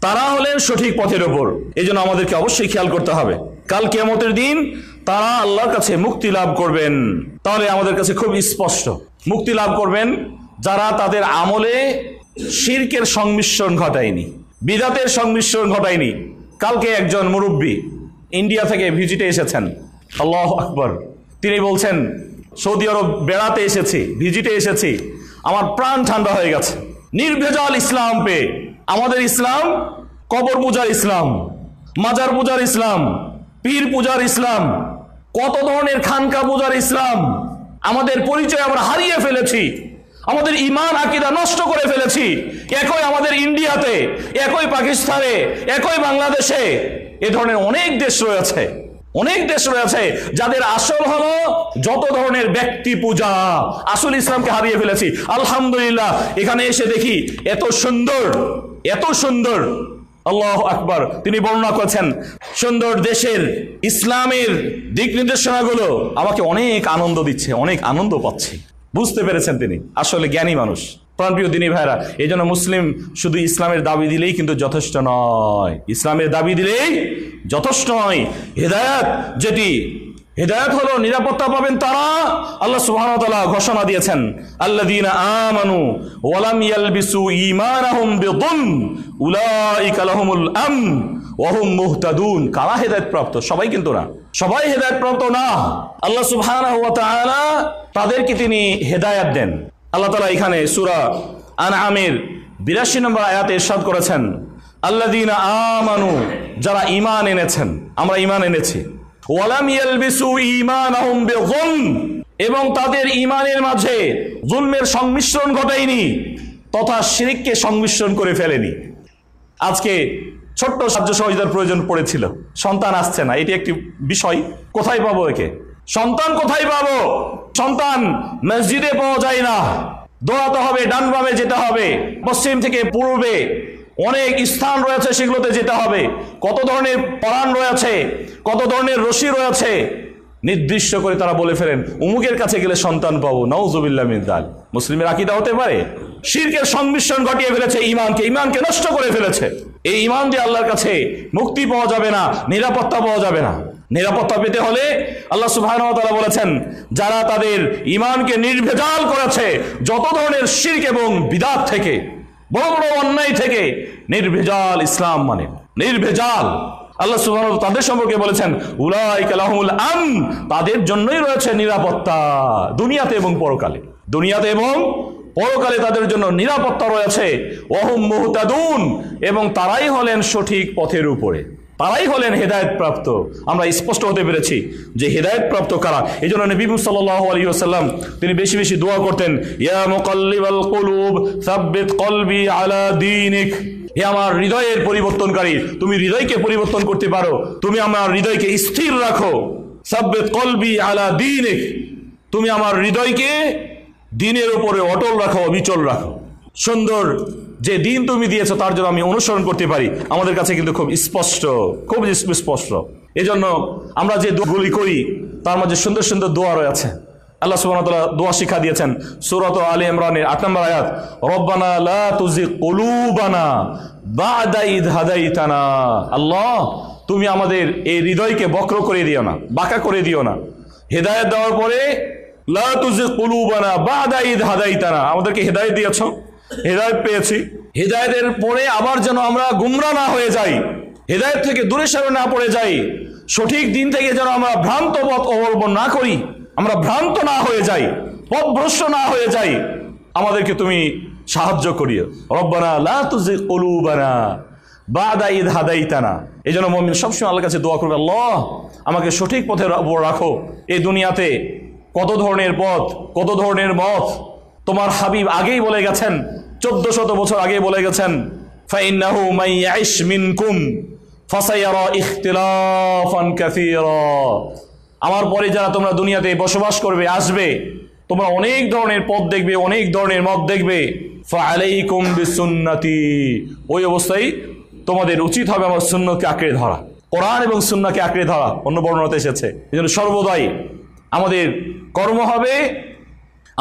তারা হলেন সঠিক পথের ওপর এই জন্য আমাদেরকে অবশ্যই খেয়াল করতে হবে। কাল কেমতের দিন তারা আল্লাহর কাছে মুক্তি লাভ করবেন। তাহলে আমাদের কাছে খুব স্পষ্ট। মুক্তি লাভ করবেন যারা তাদের আমলে শিরকের সংমিশ্রণ ঘটায়নি, বিদাতের সংমিশ্রণ ঘটায়নি। কালকে একজন মুরব্বী ইন্ডিয়া থেকে ভিজিটে এসেছেন। আল্লাহ আকবর। তিনি বলছেন, সৌদি আরব বেড়াতে এসেছি, ভিজিটে এসেছি। আমার প্রাণ ঠান্ডা হয়ে গেছে। নির্ভেজাল ইসলাম পেয়ে। আমাদের ইসলাম কবর পূজার ইসলাম, মাজার পূজার ইসলাম, পীর পূজার ইসলাম কত ধরনের খানকা পূজার ইসলাম? আমাদের পরিচয় আমরা হারিয়ে ফেলেছি। আমাদের ইমান, আকিদা নষ্ট করে ফেলেছি। একই আমাদের ইন্ডিয়াতে, একই পাকিস্তানে, একই বাংলাদেশে এ ধরনের অনেক দেশ রয়েছে। অনেক দেশ রয়েছে যাদের আসল হলো যত ধরনের ব্যক্তি পূজা। আসল ইসলামকে হারিয়ে ফেলেছি। আলহামদুলিল্লাহ, এখানে এসে দেখি, এত সুন্দর এত সুন্দর আল্লাহ আকবর, তিনি বর্ণনা করছেন, সুন্দর দেশের ইসলামের দিক নির্দেশনাগুলো আমাকে অনেক আনন্দ দিচ্ছে, অনেক আনন্দ পাচ্ছে। বুঝতে পেরেছেন তিনি, আসলে জ্ঞানী মানুষ। প্রাণপ্রিয় দিনী ভাইরা এই জন্য মুসলিম শুধু ইসলামের দাবি দিলেই কিন্তু যথেষ্ট নয়। ইসলামের দাবি দিলেই যথেষ্ট নয়। হেদায়াত যেটি হেদায়াত হলো, নিরাপত্তা পাবেন তারা। আল্লাহ সুবহানাহু ওয়া তাআলা ঘোষণা দিয়েছেন, আল্লাযীনা আমানু ওয়া লাম ইয়ালবিসু ঈমানাহুম বিযুলম উলাইকা লাহুমুল আমন ওয়া হুম মুহতাদুন। কারা হেদায়েত প্রাপ্ত সবাই কিন্তু না। সবাই হেদায়েত প্রাপ্ত না। আল্লাহ সুবহানাহু ওয়া তাআলা তাদেরকে তিনি হেদায়েত দেন। আল্লাহ তাআলা এখানে সূরা আনআমের 82 নম্বর আয়াতে ইরশাদ করেছেন, আল্লাযীনা আমানু, যারা ঈমান এনেছেন, আমরা ঈমান এনেছি। এবং তাদের ঈমানের মাঝে জুলমের সংমিশ্রণ ঘটায়নি তথা শিরিককে সংমিশ্রণ করে ফেলেনি। আজকে ছোট্ট সাহায্য সহযোগিতার প্রয়োজন পড়েছিল। সন্তান আসছে না, এটি একটি বিষয়। কোথায় পাবো একে? সন্তান কোথায় পাবো? সন্তান মসজিদে পাওয়া যায় না। দোয়াতে হবে, ডান বামে যেতে হবে। পশ্চিম থেকে পূর্বে অনেক স্থান রয়েছে সেগুলোতে যেতে হবে। কত ধরনের পরাণ রয়েছে, কত ধরনের রশি রয়েছে, নির্দিষ্ট করে তারা বলে ফেলেন, উমুকের কাছে গেলে সন্তান পাবো। নওজুবিল্লাহ মিদাল মুসলিমের আকিদা হতে পারে? শিরকের সংমিশ্রণ ঘটিয়ে ফেলেছে ইমানকে ইমানকে নষ্ট করে ফেলেছে। এই ইমান দিয়ে আল্লাহর কাছে মুক্তি পাওয়া যাবে না, নিরাপত্তা পাওয়া যাবে না। নিরাপত্তা পেতে হলে আল্লাহ সুবহানাহু ওয়া তাআলা বলেছেন, যারা তাদের ইমানকে নির্ভেজাল করেছে, যত ধরনের শিরক এবং বিদাত থেকে বড় বড় অন্যায় থেকে নির্ভেজাল ইসলাম মানে নির্ভেজাল। আল্লাহ সুবহানাহু তাদের সম্পর্কে বলেছেন উলাই কালাহুল আম তাদের জন্যই রয়েছে নিরাপত্তা দুনিয়াতে এবং পরকালে। দুনিয়াতে এবং পরকালে তাদের জন্য নিরাপত্তা রয়েছে। ওহম মুহতাদুন, এবং তারাই হলেন সঠিক পথের উপরে। তারাই হলেন হেদায়েত প্রাপ্ত আমরা স্পষ্ট হতে পেরেছি যে হেদায়েত প্রাপ্ত কারা? এই জন্য নবী সাল্লাল্লাহু আলাইহি ওয়াসাল্লাম তিনি বেশি বেশি দোয়া করতেন, ইয়া কুলুব আলা দীনিক। হে আমার হৃদয়ের পরিবর্তনকারী, তুমি হৃদয়কে পরিবর্তন করতে পারো। তুমি আমার হৃদয়কে স্থির রাখো। কলবি আলা দীনিক। তুমি আমার হৃদয়কে দিনের উপরে অটল রাখো, অবিচল রাখো। সুন্দর যে দিন তুমি দিয়েছ, তার জন্য আমি অনুসরণ করতে পারি। আমাদের কাছে কিন্তু খুব স্পষ্ট খুব স্পষ্ট। এজন্য আমরা যে দোয়াগুলি করি, তার মাঝে সুন্দর সুন্দর দোয়া রয়েছে। আল্লাহ ওয়া দোয়া শিক্ষা দিয়েছেন, সূরাত আলী ইমরানের 8 নম্বর আয়াত, রব্বানা লা তুজি কুলুবানা বা'দা হাদাইতানা। আল্লাহ, তুমি আমাদের এই হৃদয়কে বক্র করে দিও না, বাঁকা করে দিও না। হেদায়েত দেওয়ার পরে, লা তুজি কুলুবানা বা'দা ইদ হাদাইতানা। আমাদেরকে হেদায়েত দিয়েছ। হেদায়েত পেয়েছি। হেদায়েতের পরে আবার যেন আমরা গুমরা না হয়ে যাই, হেদায়েত থেকে দূরে সরে না পড়ে যাই, সঠিক দিন থেকে যেন আমরা ভ্রান্ত পথ অবলম্বন না করি, আমরা ভ্রান্ত না হয়ে যাই, পথভ্রষ্ট না হয়ে যাই, আমাদেরকে তুমি সাহায্য করিও। রব্বানা লা তুজি কুলুবানা বাদা ঈদ হাদাইতানা। এই জন্য মমিন সবসময় আল্লাহর কাছে দোয়া করবে, আল্লাহ, আমাকে সঠিক উপর রাখো। এই দুনিয়াতে কত ধরনের পথ, কত ধরনের মত তোমার হাবিব আগেই বলে গেছেন চোদ্দ শত বছর আগেই বলে গেছেন আমার পরে যারা তোমরা দুনিয়াতে বসবাস করবে, আসবে, তোমরা অনেক ধরনের পথ দেখবে, অনেক ধরনের মত দেখবে। বিসুন্নতি। ওই অবস্থায় তোমাদের উচিত হবে আমার সুন্নতকে আঁকড়ে ধরা। কোরআন এবং সুন্নাকে আঁকড়ে ধরা, অন্য বর্ণনাতে এসেছে। এই জন্য সর্বদাই আমাদের কর্ম হবে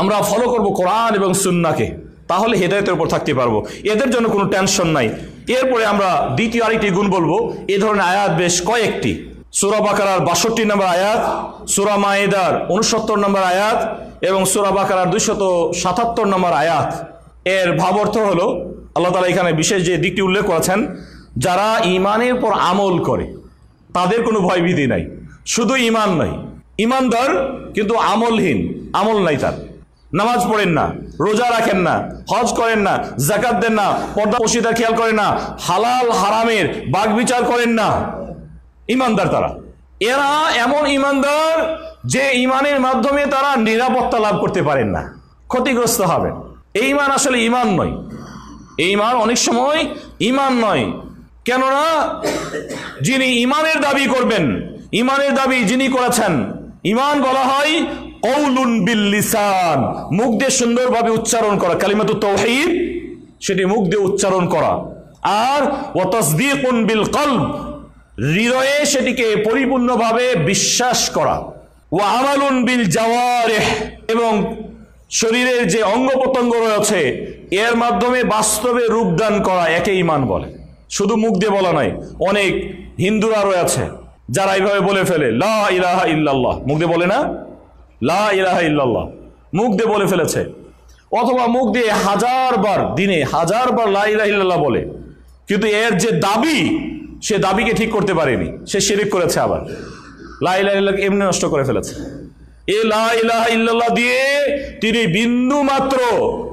আমরা ফলো করব কোরআন এবং সুন্নাকে। তাহলে হেদায়তের উপর থাকতে পারব। এদের জন্য কোনো টেনশন নাই। এরপরে আমরা দ্বিতীয় আরেকটি গুণ বলব। এ ধরনের আয়াত বেশ কয়েকটি। সুরা বাকারার বাষট্টি নম্বর আয়াত, সুরা মায়েদার উনসত্তর নম্বর আয়াত এবং সুরা বাকারার দুইশত সাতাত্তর নম্বর আয়াত। এর ভাবার্থ হলো, আল্লাহ তালা এখানে বিশেষ যে দিকটি উল্লেখ করেছেন, যারা ইমানের পর আমল করে, তাদের কোনো ভয়ভীতি নাই। শুধু ইমান নয়। ইমানদার কিন্তু আমলহীন, আমল নাই তার। নামাজ পড়েন না, রোজা রাখেন না, হজ করেন না জাকাত দেন না, পর্দা পশিদার খেয়াল করেন না, হালাল, হারামের বাঘ বিচার করেন না। ইমানদার তারা। এরা এমন ইমানদার যে ইমানের মাধ্যমে তারা নিরাপত্তা লাভ করতে পারেন না, ক্ষতিগ্রস্ত হবেন। এই ইমান আসলে ইমান নয়। এই ইমান অনেক সময় ইমান নয়। কেননা, যিনি ইমানের দাবি করবেন, ইমানের দাবি যিনি করেছেন, ইমান বলা হয় কৌলুন বিল লিসান মুখ দিয়ে সুন্দরভাবে উচ্চারণ করা। কালিমাতু তৌহিদ সেটি মুখ দিয়ে উচ্চারণ করা। আর ও তসদিকুন বিল কলব হৃদয়ে সেটিকে পরিপূর্ণভাবে বিশ্বাস করা। ও আমালুন বিল জাওয়ারেহ এবং শরীরের যে অঙ্গ প্রত্যঙ্গ রয়েছে, এর মাধ্যমে বাস্তবে রূপদান করা একে ইমান বলে। শুধু মুখ দিয়ে বলা নয়, অনেক হিন্দুরা রয়েছে, যারা এইভাবে বলে ফেলে, লা ইলাহা ইল্লাল্লাহ। মুখ দিয়ে বলে না? লা ইল্লাল্লাহ। মুখ দিয়ে বলে ফেলেছে। অথবা মুখ দিয়ে হাজার বার দিনে হাজার বার লা ইলাহা ইল্লাল্লাহ বলে। কিন্তু এর যে দাবি, সে দাবিকে ঠিক করতে পারেনি। সে শিরিক করেছে আবার। লা ইলাহা এমনি নষ্ট করে ফেলেছে। এ লা ইলাহা ইল্লাল্লাহ দিয়ে তিনি বিন্দু মাত্র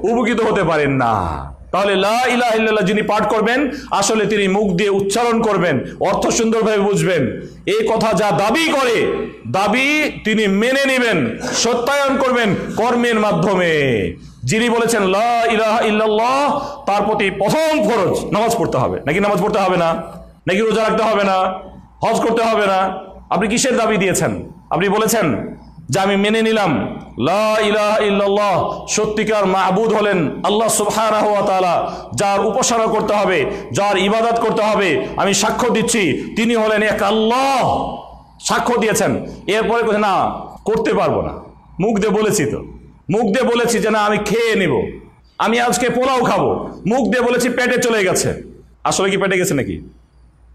উপকৃত হতে পারেন না। তাহলে লা ইলাহা যিনি পাঠ করবেন, আসলে তিনি মুখ দিয়ে উচ্চারণ করবেন, অর্থ সুন্দরভাবে বুঝবেন। এই কথা যা দাবি করে, দাবি তিনি মেনে নেবেন, সত্যায়ন করবেন কর্মের মাধ্যমে। যিনি বলেছেন লা ইল্লাল্লাহ, তার প্রতি প্রথম ফরজ নামাজ পড়তে হবে। নাকি নামাজ পড়তে হবে না? নাকি রোজা রাখতে হবে না? হজ করতে হবে না? আপনি কিসের দাবি দিয়েছেন? আপনি বলেছেন যে আমি মেনে নিলাম সত্যিকার মাহবুদ হলেন আল্লাহ সুবহানাহু যার উপাসনা করতে হবে, যার ইবাদত করতে হবে। আমি সাক্ষ্য দিচ্ছি, তিনি হলেন এক আল্লাহ। সাক্ষ্য দিয়েছেন। এরপরে না, করতে পারব না। মুখ দিয়ে বলেছি তো। মুখ দিয়ে বলেছি যে, না, আমি খেয়ে নিব। আমি আজকে পোলাও খাব। মুখ দিয়ে বলেছি, পেটে চলে গেছে। আসলে কি পেটে গেছে নাকি?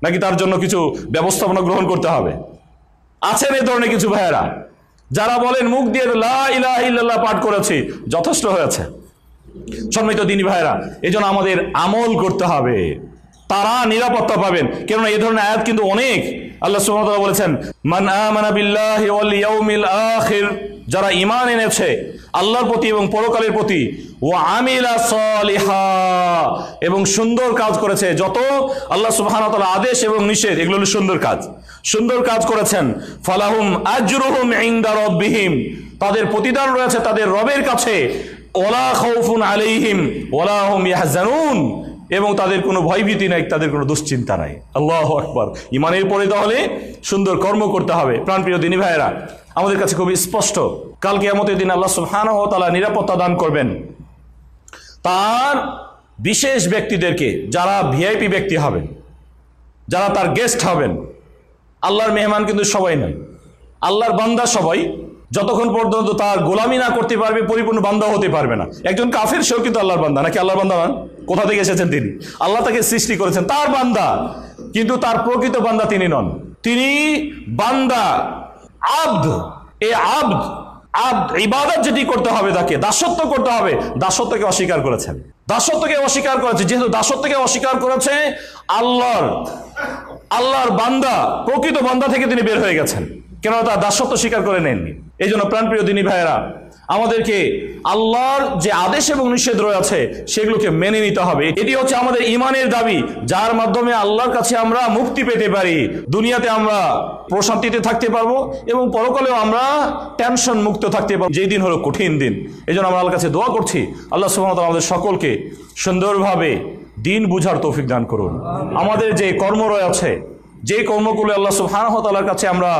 নাকি তার জন্য কিছু ব্যবস্থাপনা গ্রহণ করতে হবে? আছেন এ ধরনের কিছু ভাইয়েরা? যারা বলেন মুখ দিয়ে লাহ পাঠ করেছি, যথেষ্ট হয়েছে। সম্মিত দিনী ভাইরা এই আমাদের আমল করতে হবে। তারা নিরাপত্তা পাবেন। কেননা এই ধরনের আয়াত কিন্তু অনেক। আল্লাহ সুমতলা বলেছেন, মানা আমানা বিল্লাহি যারা ঈমান এনেছে, আল্লাহর প্রতি এবং পরকালের প্রতি ও আমিলা সলিহা, এবং সুন্দর কাজ করেছে। যত আল্লাহ সুবহানাহু ওয়া আদেশ এবং নিষেধ, এগুলো হলো সুন্দর কাজ। সুন্দর কাজ করেছেন, ফালাহুম আজরুহুম ইনদা রাব্বিহিম। তাদের প্রতিদান রয়েছে তাদের রবের কাছে। ওলা খৌফুন আলাইহিম, ওলা হুম ইয়াহজানুন। এবং তাদের কোনো ভয়ভীতি নাই, তাদের কোনো দুশ্চিন্তা নাই। আল্লাহ আকবার। ইমানের পরে তাহলে সুন্দর কর্ম করতে হবে। প্রাণপ্রিয় দিনী ভাইয়েরা, আমাদের কাছে খুবই স্পষ্ট কালকে আমতের দিন আল্লাহ সুবহানাহু ওয়া নিরাপত্তা দান করবেন। তার বিশেষ ব্যক্তিদেরকে, যারা ভিআইপি ব্যক্তি হবেন, যারা তার গেস্ট হবেন, আল্লাহর মেহমান কিন্তু সবাই নয়। আল্লাহর বান্দা সবাই যতক্ষণ পর্যন্ত তার গোলামি না করতে পারবে, পরিপূর্ণ বান্দা হতে পারবে না। একজন কাফের সেও কিন্তু আল্লাহর বান্দা নাকি আল্লাহর বান্দা নন কোথা থেকে এসেছেন তিনি? আল্লাহ তাকে সৃষ্টি করেছেন, তার বান্দা। কিন্তু তার প্রকৃত বান্দা তিনি নন। তিনি বান্দা, আব্দ। এ আব্দ আব্দ, ইবাদত যেটি করতে হবে তাকে, দাসত্ব করতে হবে। দাসত্বকে অস্বীকার করেছেন। দাসত্বকে অস্বীকার করেছে, যেহেতু দাসত্বকে অস্বীকার করেছে, আল্লাহর আল্লাহর বান্দা, প্রকৃত বান্দা থেকে তিনি বের হয়ে গেছেন। কেন তার দাসত্ব স্বীকার করে নেননি। এই জন্য প্রাণপ্রিয় দিনী ভাইয়েরা, আমাদেরকে আল্লাহর যে আদেশ এবং নিষেধ রয়েছে, সেগুলোকে মেনে নিতে হবে। এটি হচ্ছে আমাদের ইমানের দাবি, যার মাধ্যমে আল্লাহর কাছে আমরা মুক্তি পেতে পারি। দুনিয়াতে আমরা প্রশান্তিতে থাকতে পারব এবং পরকালেও আমরা টেনশন মুক্ত থাকতে পারব। যেই দিন হলো কঠিন দিন। এই জন্য আমরা আল্লাহর কাছে দোয়া করছি। আল্লাহ সুবাহ আমাদের সকলকে সুন্দরভাবে দিন বুঝার তৌফিক দান করুন। আমাদের যে কর্ম রয়েছে, যে কর্মগুলো আল্লাহ সুবহানাহু ওয়া তাআলার কাছে আমরা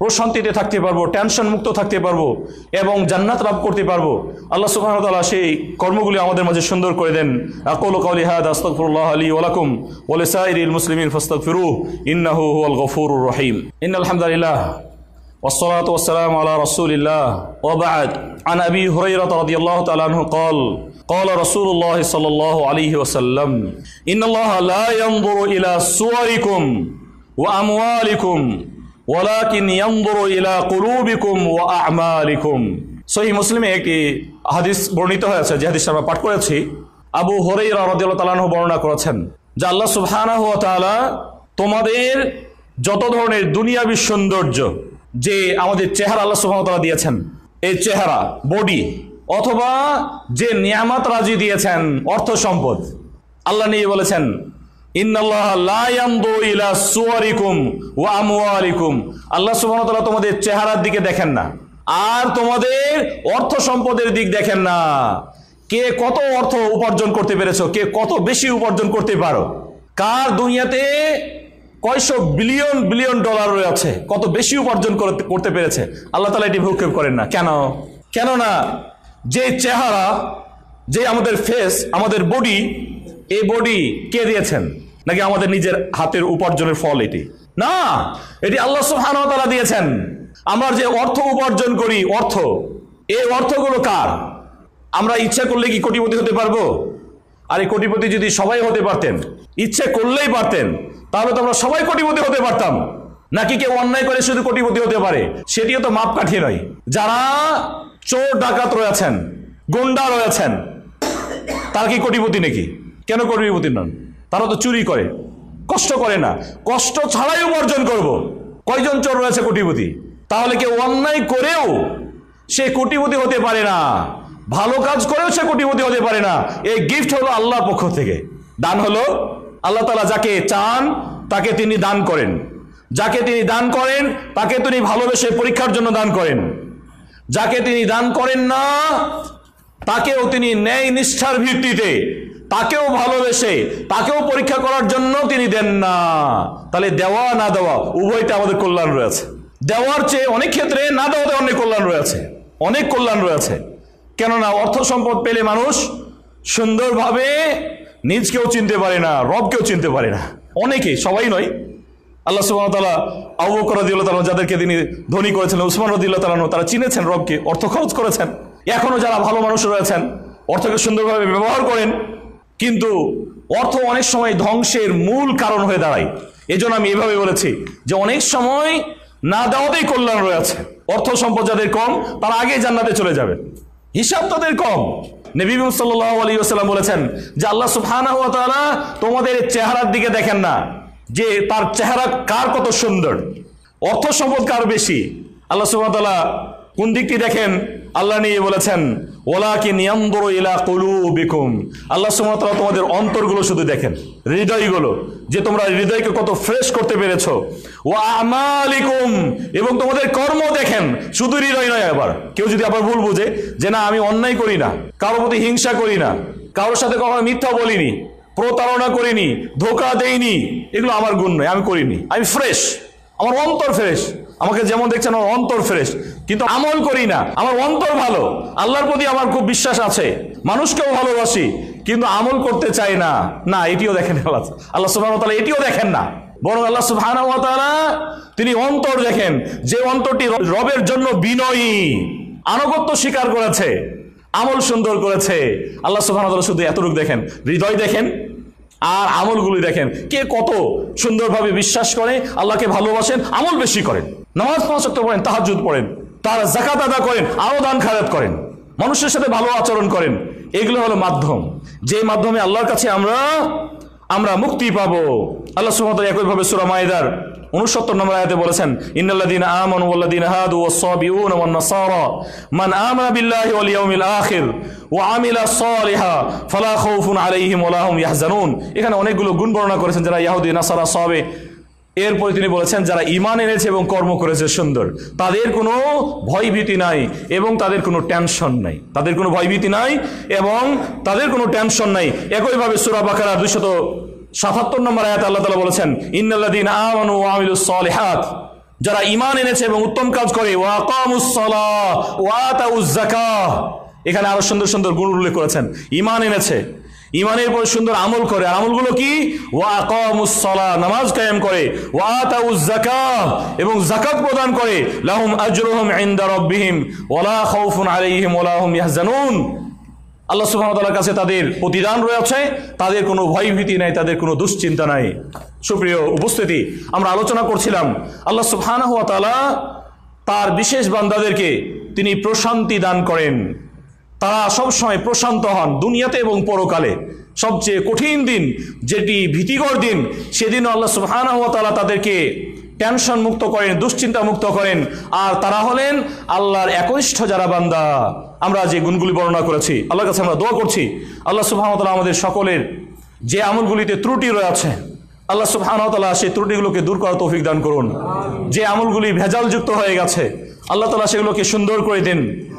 প্রশান্তিতে থাকতে পারবো টেনশন মুক্ত থাকতে পারবো এবং জান্নাত লাভ করতে পারবো আল্লাহ সুবহানাহু ওয়া তাআলা সেই কর্মগুলি আমাদের মাঝে সুন্দর করে দেন আকুলু কাওলি হাদা আস্তাগফিরুল্লাহ লি ওয়া লাকুম ওয়া লিসাইরিল মুসলিমিন ফাস্তাগফিরুহু ইন্নাহু হুয়াল গফুরুর রহিম ইন্নাল হামদালিল্লাহ والصلاة والسلام على رسول الله وبعد عن أبي هريرة رضي الله تعالى عنه قال قال رسول الله صلى الله عليه وسلم إن الله لا ينظر إلى صوركم وأموالكم ওয়ালাকিন ইয়ানজুরু ইলা কুলুবিকুম ওয়া আমালিকুম। সহি মুসলিমে একটি হাদিস বর্ণিত হয়েছে যে হাদিস আমরা পাঠ করেছি। আবু হরেইরা রাদিয়াল্লাহু তাআলা বর্ণনা করেছেন, যে আল্লাহ সুবহানাহু ওয়া তাআলা তোমাদের যত ধরনের দুনিয়াবি সৌন্দর্য, যে আমাদের চেহারা আল্লাহ সুবহানাহু ওয়া দিয়েছেন, এই চেহারা বডি অথবা যে নিয়ামত রাজি দিয়েছেন, অর্থ সম্পদ, আল্লাহ নিয়ে বলেছেন আল্লাহ তাআলা তোমাদের চেহারার দিকে দেখেন না, আর তোমাদের অর্থ সম্পদের দিক দেখেন না। কে কত অর্থ উপার্জন করতে পেরেছ, কে কত বেশি উপার্জন করতে পারো? কার দুনিয়াতে কয়শো বিলিয়ন বিলিয়ন ডলার রয়েছে, কত বেশি উপার্জন করতে পেরেছে? আল্লাহ তালা এটি ভূক্ষেপ করেন না। কেন? কেননা, যে চেহারা, যে আমাদের ফেস আমাদের বডি এই বডি কে দিয়েছেন? নাকি আমাদের নিজের হাতের উপার্জনের ফল এটি? না, এটি আল্লাহ ওয়া তাআলা দিয়েছেন। আমরা যে অর্থ উপার্জন করি, অর্থ এই অর্থগুলো কার? আমরা ইচ্ছা করলে কি কোটিপতি হতে পারব? আর এই কোটিপতি যদি সবাই হতে পারতেন, ইচ্ছে করলেই পারতেন, তাহলে তো আমরা সবাই কোটিপতি হতে পারতাম। নাকি কেউ অন্যায় করে শুধু কোটিপতি হতে পারে? সেটিও তো মাপকাঠি নয়। যারা চোর ডাকাত রয়েছেন গুন্ডা রয়েছেন তারা কি কোটিপতি নাকি? কেন কোটিপতি নন? তারা তো চুরি করে, কষ্ট করে না। কষ্ট ছাড়াই উপার্জন করব। কয়জন চোর রয়েছে কোটিপতি? তাহলে কেউ অন্যায় করেও সে কোটিপতি হতে পারে না। ভালো কাজ করেও সে কোটিপতি হতে পারে না। এই গিফট হলো আল্লাহর পক্ষ থেকে। দান হলো আল্লাহ তালা যাকে চান, তাকে তিনি দান করেন। যাকে তিনি দান করেন, তাকে তিনি ভালোবেসে পরীক্ষার জন্য দান করেন। যাকে তিনি দান করেন না, তাকেও তিনি ন্যায় নিষ্ঠার ভিত্তিতে তাকেও ভালোবেসে, তাকেও পরীক্ষা করার জন্য তিনি দেন না। তাহলে দেওয়া, না দেওয়া, উভয়টা আমাদের কল্যাণ রয়েছে। দেওয়ার চেয়ে অনেক ক্ষেত্রে না দেওয়াতে অনেক কল্যাণ রয়েছে। অনেক কল্যাণ রয়েছে। কেননা অর্থ সম্পদ পেলে মানুষ সুন্দরভাবে নিজকেও চিনতে পারে না, রবকেও চিনতে পারে না। অনেকে, সবাই নয়। আল্লাহ তাআলা আবু বকর তাআলা যাদেরকে তিনি ধনী করেছেন, উসমান রাদিয়াল্লাহু তাআলা তারা চিনেছেন রবকে, অর্থ খরচ করেছেন। এখনও যারা ভালো মানুষ রয়েছেন, অর্থকে সুন্দরভাবে ব্যবহার করেন কিন্তু অর্থ অনেক সময় ধ্বংসের মূল কারণ হয়ে দাঁড়ায়। এজন্য আমি এভাবে বলেছি যে অনেক সময় না দেওয়াতেই কল্যাণ রয়েছে অর্থ সম্পদ যাদের কম, তারা আগেই জান্নাতে চলে যাবে। হিসাব তাদের কম। নবী সাল্লাল্লাহু আলাইহি ওয়াসাল্লাম বলেছেন যে আল্লাহ তাআলা তোমাদের চেহারার দিকে দেখেন না, যে তার চেহারা কার কত সুন্দর। অর্থ সম্পদ কার বেশি? আল্লাহ সুবহানাহু কোন দিকটি দেখেন? আল্লাহ নিয়ে বলেছেন ওলাকি নিয়ন্দর ইলা কুলুবিকুম। আল্লাহ সুবহানাহু তোমাদের অন্তরগুলো শুধু দেখেন, হৃদয়গুলো, যে তোমরা হৃদয়কে কত ফ্রেশ করতে পেরেছ। ও আমালিকুম, এবং তোমাদের কর্ম দেখেন, শুধু হৃদয় নয় আবার। কেউ যদি আবার ভুল বুঝে, যে না, আমি অন্যায় করি না, কারোর প্রতি হিংসা করি না, কারোর সাথে কখনো মিথ্যা বলিনি, প্রতারণা করিনি, ধোকা দেইনি, এগুলো আমার গুণ নয়, আমি করিনি। আমি ফ্রেশ আমার অন্তর ফ্রেশ আমাকে যেমন দেখছেন আমার অন্তর ফ্রেশ কিন্তু আমল করি না। আমার অন্তর ভালো। আল্লাহর প্রতি আমার খুব বিশ্বাস আছে। মানুষকেও ভালোবাসি, কিন্তু আমল করতে চাই না। না, এটিও দেখেন আল্লাহ আল্লাহ তাআলা এটিও দেখেন না। বরং আল্লাহ তাআলা তিনি অন্তর দেখেন। যে অন্তরটি রবের জন্য বিনয়ী, আনুগত্য স্বীকার করেছে, আমল সুন্দর করেছে। আল্লাহ তাআলা শুধু এতটুকু দেখেন। হৃদয় দেখেন আর আমলগুলি দেখেন, কে কত সুন্দরভাবে বিশ্বাস করে, আল্লাহকে ভালোবাসেন, আমল বেশি করেন। নামাজ পাঁচ ওয়াক্ত পড়েন তাহাজুদ পড়েন, তার জাকাত আদা করেন আরও দান খারাপ করেন, মানুষের সাথে ভালো আচরণ করেন, এগুলো হলো মাধ্যম। যে মাধ্যমে আল্লাহর কাছে আমরা আমরা মুক্তি পাব। আল্লাহ সুমত একইভাবে সুরা মায়েদার উনসত্তর নম্বর আয়াতে বলেছেন ইন্নাল্লাদিন আমানু ওয়াল্লাযীনা হাদু ওয়াস-সাবিউনা ওয়ান-নাসারা মান আমানা বিল্লাহি ওয়াল ইয়াউমিল আখির ওয়া আমিলা সালিহা, ফালা খাউফুন আলাইহিম ওয়া লাহুম ইয়াহজানুন। এখানে অনেকগুলো গুণ বর্ণনা করেছেন যারা ইহুদি নাসারা সাবে এরপরে তিনি বলেছেন, যারা ইমান এনেছে এবং কর্ম করেছে সুন্দর, তাদের কোনো ভয়ভীতি নাই এবং তাদের কোনো টেনশন নাই। তাদের কোনো ভয়ভীতি নাই এবং তাদের কোনো টেনশন নাই। একইভাবে সুরা বাকারা দুইশত সাতাত্তর নম্বর আয়াত আল্লাহ তালা বলেছেন ইন্নাল্লাদিন আমানু যারা ইমান এনেছে এবং উত্তম কাজ করে ওয়াকামুস সালাহ ওয়াতাউজ যাকাহ এখানে আরও সুন্দর সুন্দর গুণ উল্লেখ করেছেন। ইমান এনেছে ইমানের পর সুন্দর আমল করে। আর আমলগুলো কি? ওয়াকামুস সালাহ, নামাজ কায়েম করে। ওয়াতাউজ যাকাহ এবং যাকাত প্রদান করে। লাহুম আজরুহুম ইনদা রাব্বিহিম ওয়ালা খাউফুন আলাইহিম ওয়ালা হুম ইয়াহজানুন। আল্লাহ সুবহানাহু কাছে তাদের প্রতিদান রয়েছে। তাদের কোনো ভয়ভীতি নাই, তাদের কোনো দুশ্চিন্তা নাই। সুপ্রিয় উপস্থিতি, আমরা আলোচনা করছিলাম, আল্লাহ সুবহানাহু তার বিশেষ বান্দাদেরকে তিনি প্রশান্তি দান করেন। তারা সবসময় প্রশান্ত হন দুনিয়াতে এবং পরকালে। সবচেয়ে কঠিন দিন, যেটি ভীতিকর দিন সেদিন আল্লাহ সুবহানাহু ওয়া তাআলা তাদেরকে টেনশন মুক্ত করেন, দুশ্চিন্তা মুক্ত করেন। আর তারা হলেন আল্লাহর একনিষ্ঠ যারা বান্দা। আমরা যে গুণগুলি বর্ণনা করেছি, আল্লাহর কাছে আমরা দোয়া করছি, আল্লাহ ওয়া আমাদের সকলের যে আমলগুলিতে ত্রুটি রয়েছে, আল্লাহ ওয়া সেই ত্রুটিগুলোকে দূর করার তৌফিক দান করুন। যে আমলগুলি ভেজালযুক্ত হয়ে গেছে, আল্লাহ তাআলা সেগুলোকে সুন্দর করে দিন।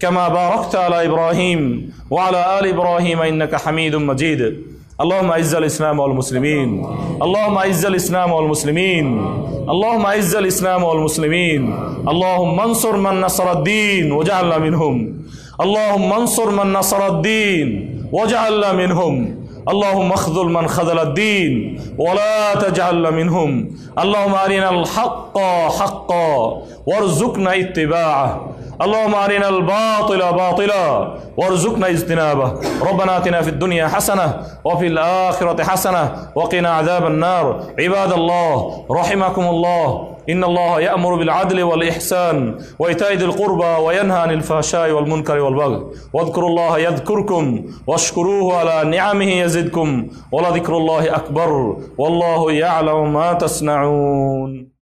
كما باركت على إبراهيم وعلى آل إبراهيم إنك حميد مجيد اللهم اعز الاسلام والمسلمين اللهم اعز الاسلام والمسلمين اللهم اعز الاسلام والمسلمين اللهم انصر من نصر الدين وجعلنا منهم اللهم انصر من نصر الدين وجعلنا منهم اللهم اخذل من خذل الدين ولا تجعلنا منهم اللهم ارنا الحق حقا وارزقنا اتباعه اللهم أرنا الباطل باطلا وارزقنا اجتنابه. ربنا آتنا في الدنيا حسنة وفي الآخرة حسنة وقنا عذاب النار. عباد الله رحمكم الله. إن الله يأمر بالعدل والإحسان وإيتاء ذي القربى وينهى عن الفحشاء والمنكر والبغي. واذكروا الله يذكركم واشكروه على نعمه يزدكم. ولذكر الله أكبر. والله يعلم ما تصنعون.